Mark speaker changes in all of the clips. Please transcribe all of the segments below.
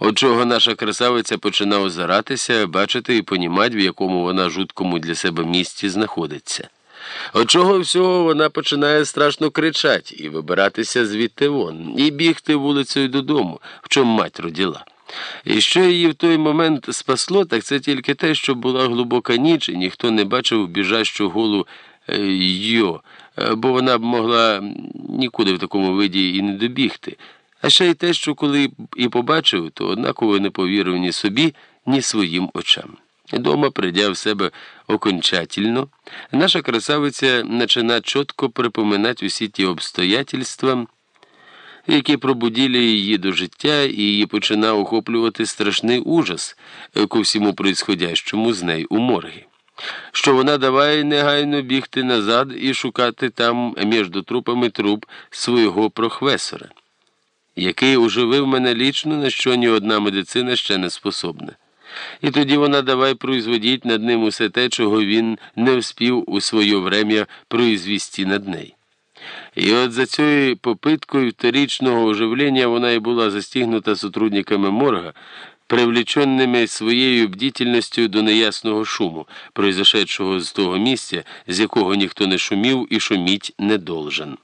Speaker 1: От чого наша красавиця починає озиратися, бачити і понімати, в якому вона жуткому для себе місці знаходиться. От чого всього вона починає страшно кричати і вибиратися звідти вон, і бігти вулицею додому, в чому мать роділа. І що її в той момент спасло, так це тільки те, що була глибока ніч, і ніхто не бачив біжащу голу е, йо, е, бо вона б могла нікуди в такому виді і не добігти. А ще й те, що коли і побачив, то однаково не повірив ні собі, ні своїм очам. Дома, прийдя в себе окончательно, наша красавиця почина чітко припоминати усі ті обстоятельства, які пробудили її до життя, і її починав охоплювати страшний ужас ко всьому происходящому з нею у моргі. Що вона давай негайно бігти назад і шукати там між трупами труп свого прохвесора який оживив мене лічно, на що ні одна медицина ще не способна. І тоді вона давай производіть над ним усе те, чого він не вспів у своє врем'я произвісти над нею. І от за цією попиткою вторічного оживлення вона і була застігнута сотрудниками морга, привлеченими своєю бдительністю до неясного шуму, произошедшого з того місця, з якого ніхто не шумів і шуміть не должен.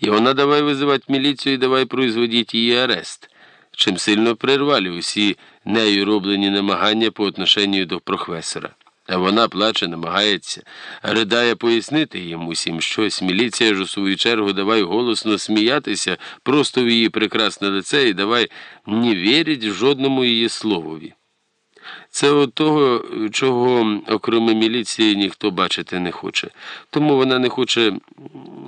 Speaker 1: И она давай вызывать міліцію і давай производить її арест, чим сильно прервали усі нею роблені намагання по отношенню до професора. А вона плаче, намагається, ридає пояснити їм усім щось. Міліція ж у свою чергу давай голосно сміятися просто в її прекрасне лице і давай не вірить жодному її словові. Це от того, чого, окрім міліції, ніхто бачити не хоче. Тому вона не хоче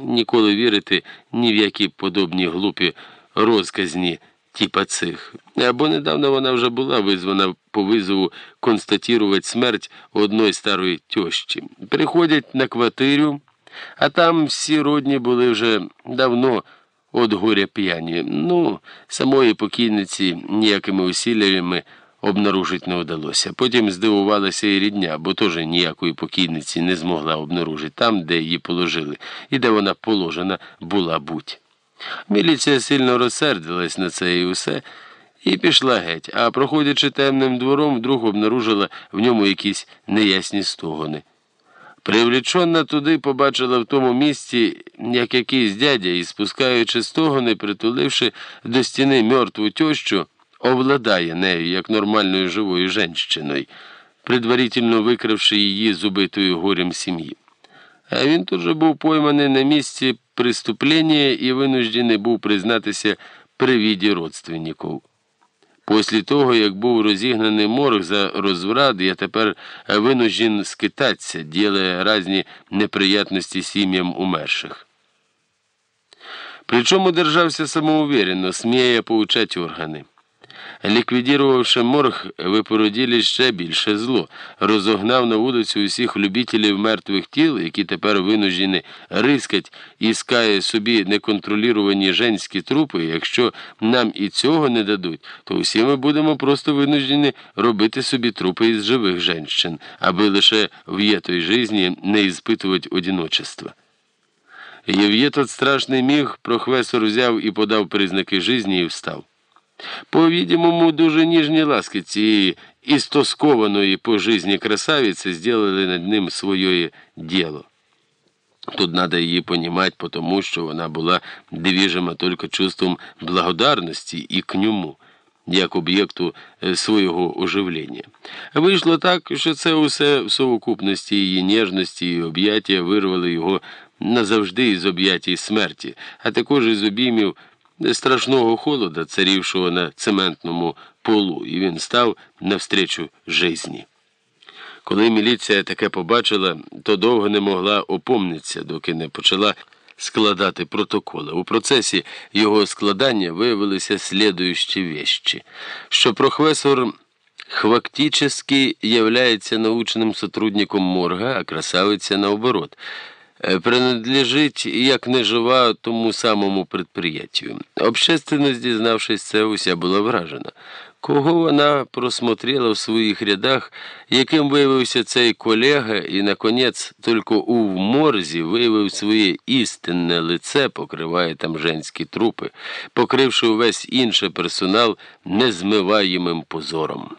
Speaker 1: ніколи вірити ні в які подобні глупі розказні типа цих. Або недавно вона вже була визвана по визову констатувати смерть одної старої тьощі. Приходять на квартиру, а там всі родні були вже давно от горя п'яні. Ну, самої покійниці ніякими усіллями обнаружить не вдалося. Потім здивувалася і рідня, бо теж ніякої покійниці не змогла обнаружити там, де її положили, і де вона положена була будь. Міліція сильно розсердилась на це і усе, і пішла геть, а проходячи темним двором, вдруг обнаружила в ньому якісь неясні стогони. Привлічена туди, побачила в тому місці, як якийсь дядя, і спускаючи стогони, притуливши до стіни мертву тещу, овладає нею як нормальною живою женщиною, предварительно викривши її з убитою горем сім'ї. А він тут же був пойманий на місці преступлення і винуждений був признатися при віді родственників. Після того, як був розігнаний морг за розврат, я тепер винужден скитатися, ділає різні неприятності сім'ям умерших. Причому держався самоуверенно, сміє поучать органи. Ліквідірувавши морг, ви породили ще більше зло, розогнав на вулицю усіх любителів мертвих тіл, які тепер винуждені рискать і скає собі неконтроліровані женські трупи. Якщо нам і цього не дадуть, то усі ми будемо просто винуждені робити собі трупи із живих женщин, аби лише в єтой житті не іспитувати одиночества. І в єтот страшний міг професор взяв і подав признаки житті і встав. По-видимому, дуже ніжні ласки цієї істоскованої по житті красавиці зробили над ним своє діло. Тут надо її понімати, потому що вона була движима тільки чувством благодарності і к ньому, як об'єкту е, свого оживлення. Вийшло так, що це усе в совокупності її ніжності і об'яття вирвали його назавжди із об'яття смерті, а також із обіймів страшного холода, царівшого на цементному полу, і він став навстречу житті. Коли міліція таке побачила, то довго не могла опомнитися, доки не почала складати протоколи. У процесі його складання виявилися слідуючі вещі, що професор фактически являється научним сотрудником морга, а красавиця наоборот – е, принадлежить, як не жива, тому самому предприятию. Общественность, дізнавшись це, уся була вражена. Кого вона просмотрела в своїх рядах, яким виявився цей колега, і, наконець, тільки у морзі виявив своє істинне лице, покриває там женські трупи, покривши увесь інший персонал незмиваємим позором.